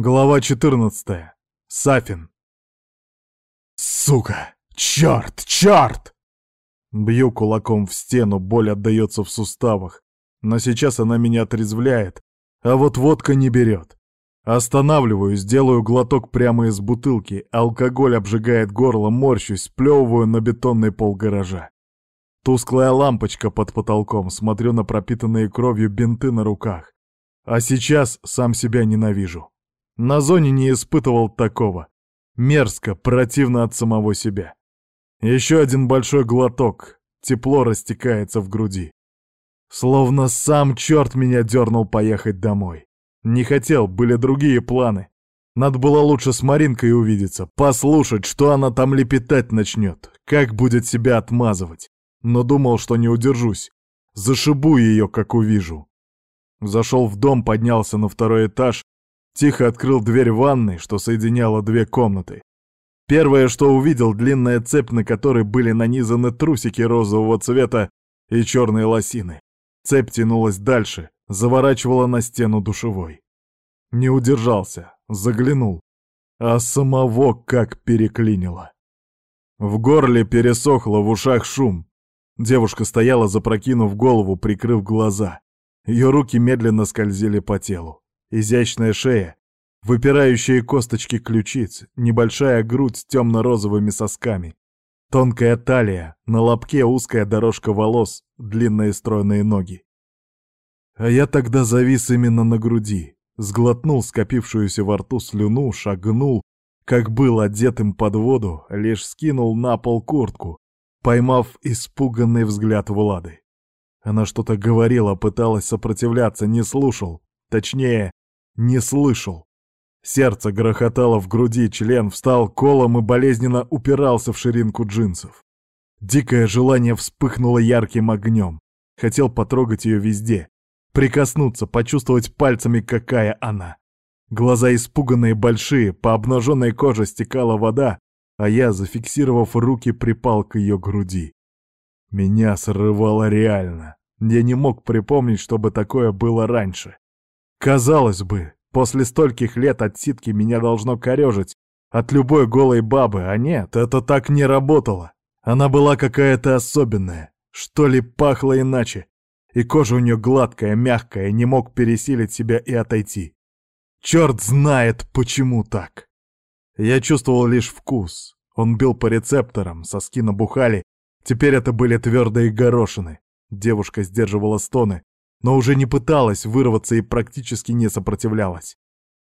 Глава 14. Сафин. Сука! Черт! Черт! Бью кулаком в стену, боль отдается в суставах. Но сейчас она меня отрезвляет, а вот водка не берет. Останавливаюсь, делаю глоток прямо из бутылки, алкоголь обжигает горло, морщусь, сплевываю на бетонный пол гаража. Тусклая лампочка под потолком, смотрю на пропитанные кровью бинты на руках. А сейчас сам себя ненавижу. На зоне не испытывал такого. Мерзко, противно от самого себя. Еще один большой глоток. Тепло растекается в груди. Словно сам черт меня дернул поехать домой. Не хотел, были другие планы. Надо было лучше с Маринкой увидеться, послушать, что она там лепетать начнет, как будет себя отмазывать. Но думал, что не удержусь. Зашибу ее, как увижу. Зашел в дом, поднялся на второй этаж, Тихо открыл дверь ванной, что соединяла две комнаты. Первое, что увидел, длинная цепь, на которой были нанизаны трусики розового цвета и черные лосины. Цепь тянулась дальше, заворачивала на стену душевой. Не удержался, заглянул, а самого как переклинило. В горле пересохло, в ушах шум. Девушка стояла, запрокинув голову, прикрыв глаза. Ее руки медленно скользили по телу. Изящная шея, выпирающие косточки ключиц, небольшая грудь с темно-розовыми сосками, тонкая талия, на лобке узкая дорожка волос, длинные стройные ноги. А я тогда завис именно на груди, сглотнул скопившуюся во рту слюну, шагнул, как был одетым под воду, лишь скинул на пол куртку, поймав испуганный взгляд Влады. Она что-то говорила, пыталась сопротивляться, не слушал. Точнее, не слышал. Сердце грохотало в груди, член встал колом и болезненно упирался в ширинку джинсов. Дикое желание вспыхнуло ярким огнем. Хотел потрогать ее везде. Прикоснуться, почувствовать пальцами, какая она. Глаза испуганные большие, по обнаженной коже стекала вода, а я, зафиксировав руки, припал к ее груди. Меня срывало реально. Я не мог припомнить, чтобы такое было раньше. Казалось бы, после стольких лет отсидки меня должно корежить от любой голой бабы, а нет, это так не работало. Она была какая-то особенная, что ли пахло иначе, и кожа у нее гладкая, мягкая, не мог пересилить себя и отойти. Черт знает, почему так. Я чувствовал лишь вкус. Он бил по рецепторам, соски набухали. Теперь это были твердые горошины. Девушка сдерживала стоны, но уже не пыталась вырваться и практически не сопротивлялась.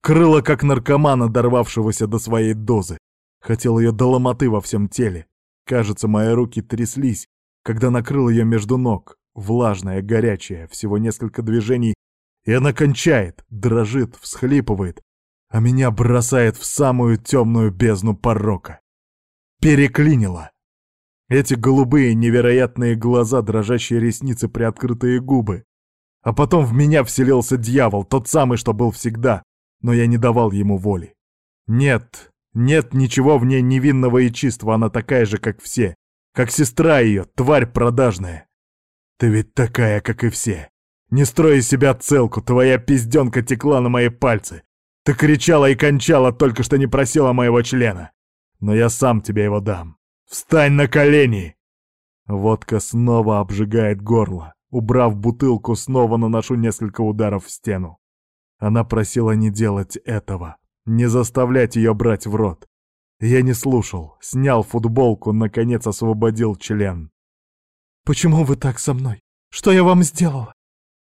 Крыла, как наркомана, дорвавшегося до своей дозы. Хотел ее до ломоты во всем теле. Кажется, мои руки тряслись, когда накрыл ее между ног. Влажная, горячая, всего несколько движений, и она кончает, дрожит, всхлипывает, а меня бросает в самую темную бездну порока. Переклинило. Эти голубые невероятные глаза, дрожащие ресницы, приоткрытые губы. А потом в меня вселился дьявол, тот самый, что был всегда, но я не давал ему воли. Нет, нет ничего в ней невинного и чистого, она такая же, как все. Как сестра ее, тварь продажная. Ты ведь такая, как и все. Не строй из себя целку, твоя пизденка текла на мои пальцы. Ты кричала и кончала, только что не просила моего члена. Но я сам тебе его дам. Встань на колени!» Водка снова обжигает горло. Убрав бутылку, снова наношу несколько ударов в стену. Она просила не делать этого, не заставлять ее брать в рот. Я не слушал, снял футболку, наконец освободил член. «Почему вы так со мной? Что я вам сделала?»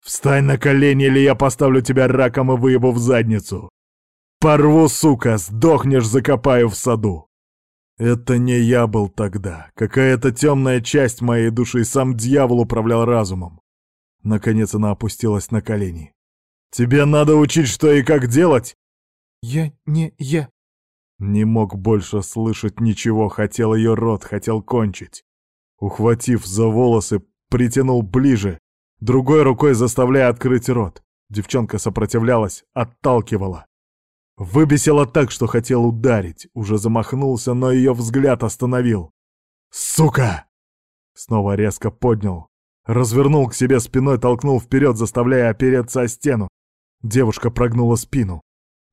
«Встань на колени, или я поставлю тебя раком и выебу в задницу! Порву, сука, сдохнешь, закопаю в саду!» Это не я был тогда. Какая-то темная часть моей души, сам дьявол управлял разумом. Наконец она опустилась на колени. «Тебе надо учить, что и как делать!» «Я не я...» Не мог больше слышать ничего, хотел ее рот, хотел кончить. Ухватив за волосы, притянул ближе, другой рукой заставляя открыть рот. Девчонка сопротивлялась, отталкивала. Выбесила так, что хотел ударить. Уже замахнулся, но ее взгляд остановил. «Сука!» Снова резко поднял. Развернул к себе спиной, толкнул вперед, заставляя опереться о стену. Девушка прогнула спину.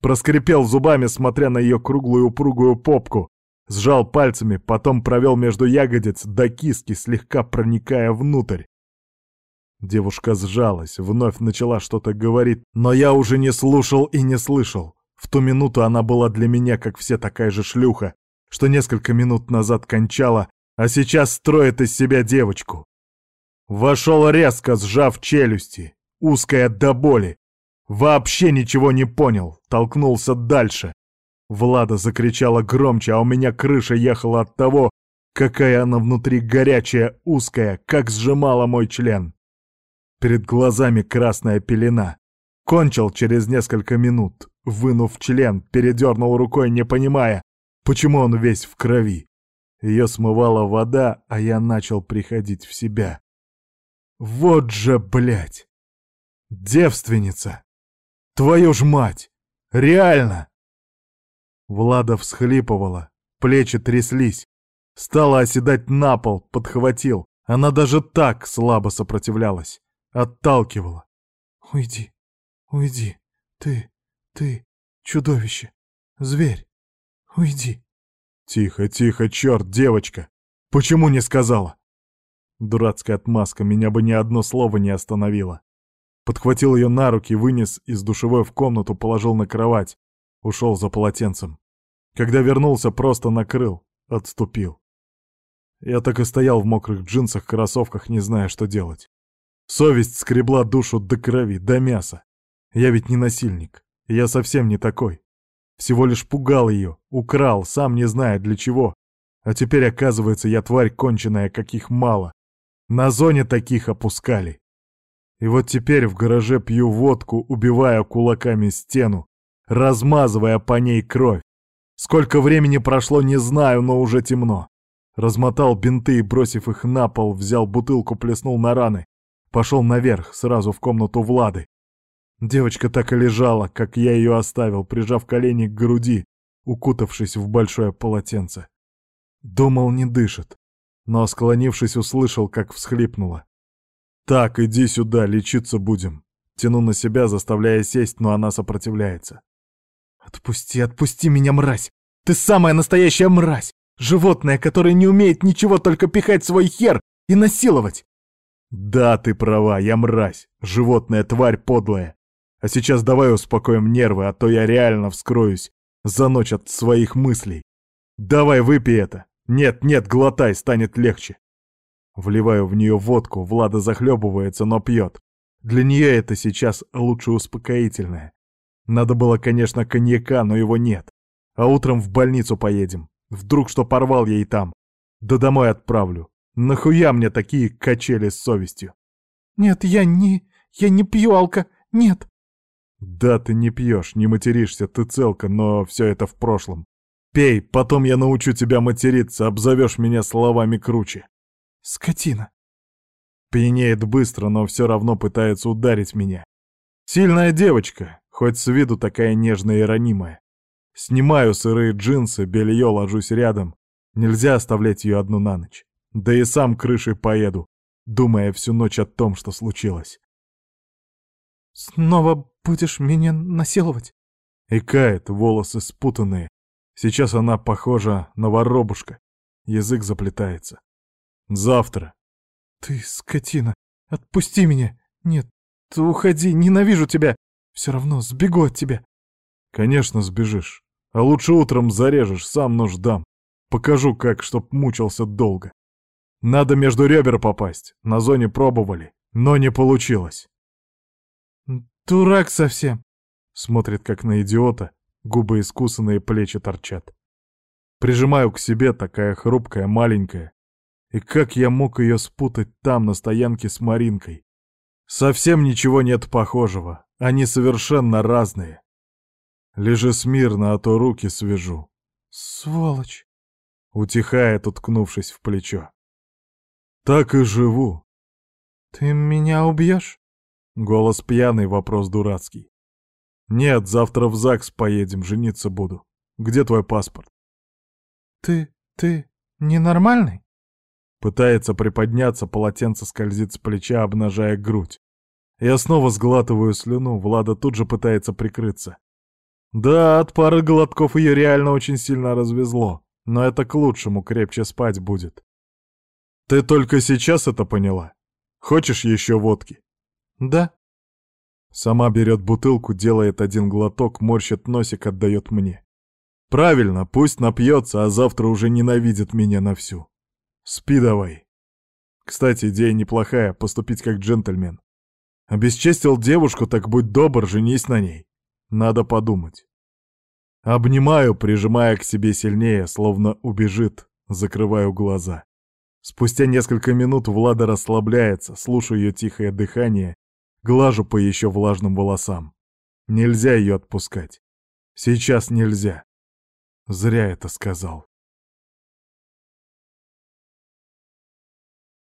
Проскрипел зубами, смотря на ее круглую упругую попку. Сжал пальцами, потом провел между ягодиц до киски, слегка проникая внутрь. Девушка сжалась, вновь начала что-то говорить, но я уже не слушал и не слышал. В ту минуту она была для меня, как все, такая же шлюха, что несколько минут назад кончала, а сейчас строит из себя девочку. Вошел резко, сжав челюсти, узкая до боли. Вообще ничего не понял, толкнулся дальше. Влада закричала громче, а у меня крыша ехала от того, какая она внутри горячая, узкая, как сжимала мой член. Перед глазами красная пелена. Кончил через несколько минут, вынув член, передернул рукой, не понимая, почему он весь в крови. Ее смывала вода, а я начал приходить в себя. Вот же, блядь! Девственница! Твою ж мать! Реально! Влада всхлипывала, плечи тряслись. Стала оседать на пол, подхватил. Она даже так слабо сопротивлялась. Отталкивала. «Уйди, уйди, ты, ты, чудовище, зверь, уйди». «Тихо, тихо, черт, девочка! Почему не сказала?» Дурацкая отмазка меня бы ни одно слово не остановило. Подхватил ее на руки, вынес из душевой в комнату, положил на кровать. Ушел за полотенцем. Когда вернулся, просто накрыл, отступил. Я так и стоял в мокрых джинсах, кроссовках, не зная, что делать. Совесть скребла душу до крови, до мяса. Я ведь не насильник. Я совсем не такой. Всего лишь пугал ее, украл, сам не зная для чего. А теперь, оказывается, я тварь конченая, каких мало. На зоне таких опускали. И вот теперь в гараже пью водку, убивая кулаками стену, размазывая по ней кровь. Сколько времени прошло, не знаю, но уже темно. Размотал бинты и, бросив их на пол, взял бутылку, плеснул на раны. Пошел наверх, сразу в комнату Влады. Девочка так и лежала, как я ее оставил, прижав колени к груди, укутавшись в большое полотенце. Думал, не дышит, но, склонившись, услышал, как всхлипнула. «Так, иди сюда, лечиться будем». Тяну на себя, заставляя сесть, но она сопротивляется. «Отпусти, отпусти меня, мразь! Ты самая настоящая мразь! Животное, которое не умеет ничего, только пихать свой хер и насиловать!» «Да, ты права, я мразь, животная тварь подлая. А сейчас давай успокоим нервы, а то я реально вскроюсь за ночь от своих мыслей. Давай выпей это. Нет, нет, глотай, станет легче». Вливаю в нее водку, Влада захлебывается, но пьет. Для нее это сейчас лучше успокоительное. Надо было, конечно, коньяка, но его нет. А утром в больницу поедем. Вдруг что порвал ей там. Да домой отправлю. Нахуя мне такие качели с совестью? Нет, я не... я не пью алка... Нет. Да, ты не пьешь, не материшься, ты целка, но все это в прошлом. Пей, потом я научу тебя материться, обзовешь меня словами круче. Скотина. Пьянеет быстро, но все равно пытается ударить меня. Сильная девочка, хоть с виду такая нежная и ранимая. Снимаю сырые джинсы, белье ложусь рядом. Нельзя оставлять ее одну на ночь. Да и сам крышей поеду, думая всю ночь о том, что случилось. «Снова будешь меня насиловать?» И кает, волосы спутанные. Сейчас она похожа на воробушка. Язык заплетается. Завтра. «Ты скотина! Отпусти меня! Нет, ты уходи, ненавижу тебя! Все равно сбегу от тебя!» «Конечно сбежишь. А лучше утром зарежешь, сам нож дам. Покажу, как, чтоб мучился долго. Надо между ребер попасть. На зоне пробовали, но не получилось». «Дурак совсем!» Смотрит, как на идиота, губы искусанные, плечи торчат. Прижимаю к себе, такая хрупкая, маленькая. И как я мог ее спутать там, на стоянке с Маринкой? Совсем ничего нет похожего. Они совершенно разные. Лежи смирно, а то руки свяжу. Сволочь! Утихает, уткнувшись в плечо. Так и живу. Ты меня убьешь? Голос пьяный, вопрос дурацкий. Нет, завтра в ЗАГС поедем, жениться буду. Где твой паспорт? Ты, ты ненормальный? Пытается приподняться, полотенце скользит с плеча, обнажая грудь. Я снова сглатываю слюну, Влада тут же пытается прикрыться. Да, от пары глотков ее реально очень сильно развезло, но это к лучшему, крепче спать будет. Ты только сейчас это поняла? Хочешь еще водки? Да. Сама берет бутылку, делает один глоток, морщит носик, отдает мне. Правильно, пусть напьется, а завтра уже ненавидит меня на всю. Спи давай. Кстати, идея неплохая, поступить как джентльмен. Обесчестил девушку, так будь добр, женись на ней. Надо подумать. Обнимаю, прижимая к себе сильнее, словно убежит, закрываю глаза. Спустя несколько минут Влада расслабляется, слушаю ее тихое дыхание, глажу по еще влажным волосам. Нельзя ее отпускать. Сейчас нельзя. Зря это сказал.